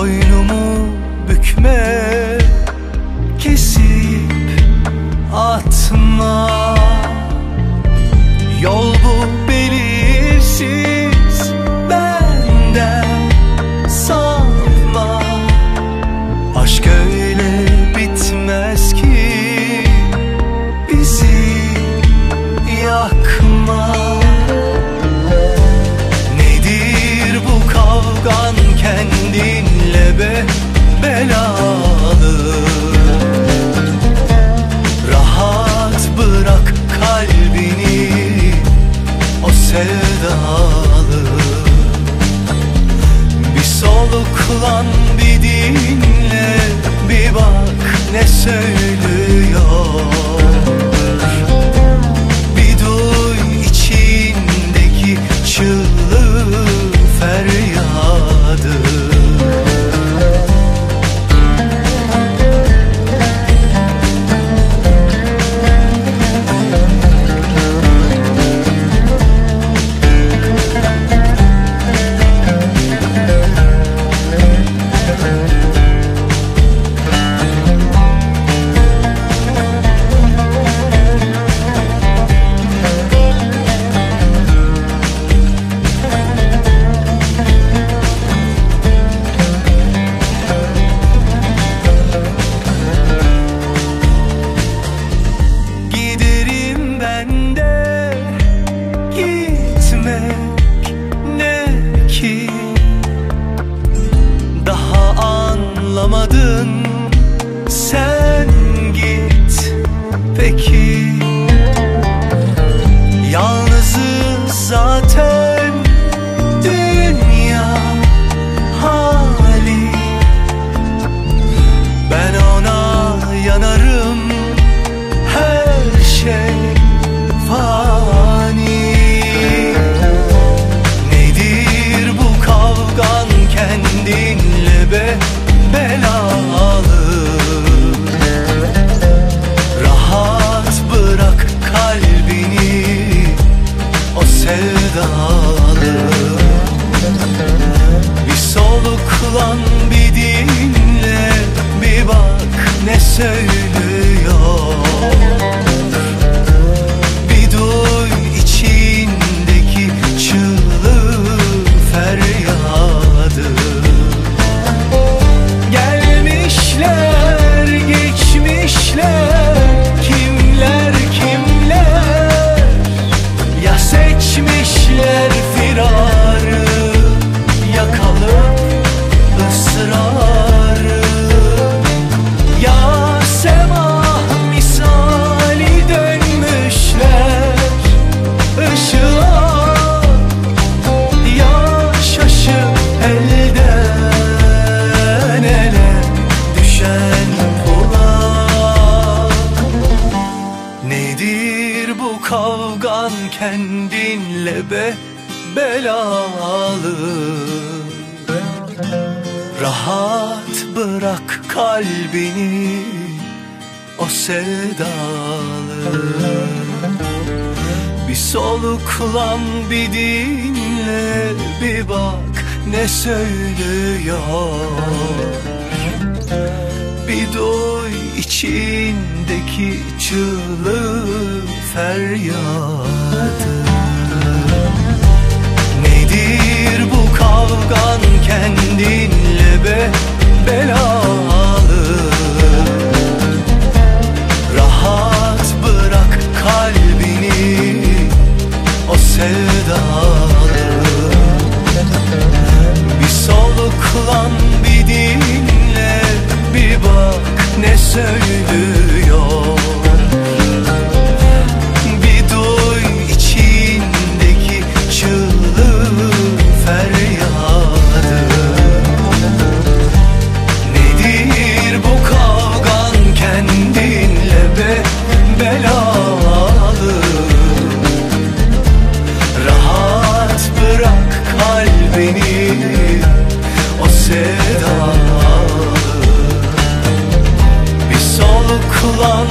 Boynumu bükme Kesip atma. Yol bul anlamadın sen git peki soluklan bir dinle bir bak ne söylüyor kavgan kendinle be belalı. Rahat bırak kalbini o sevdalı. Bir soluklan bir dinle bir bak ne söylüyor. Bir duy içindeki çığlığı feryadı. Nedir bu kavgan kendinle be belalı? Rahat bırak kalbini o sevdalı. Bir soluklan bir dinle bir bak ne söylüyor kalbini o sevdalı Bir soluklan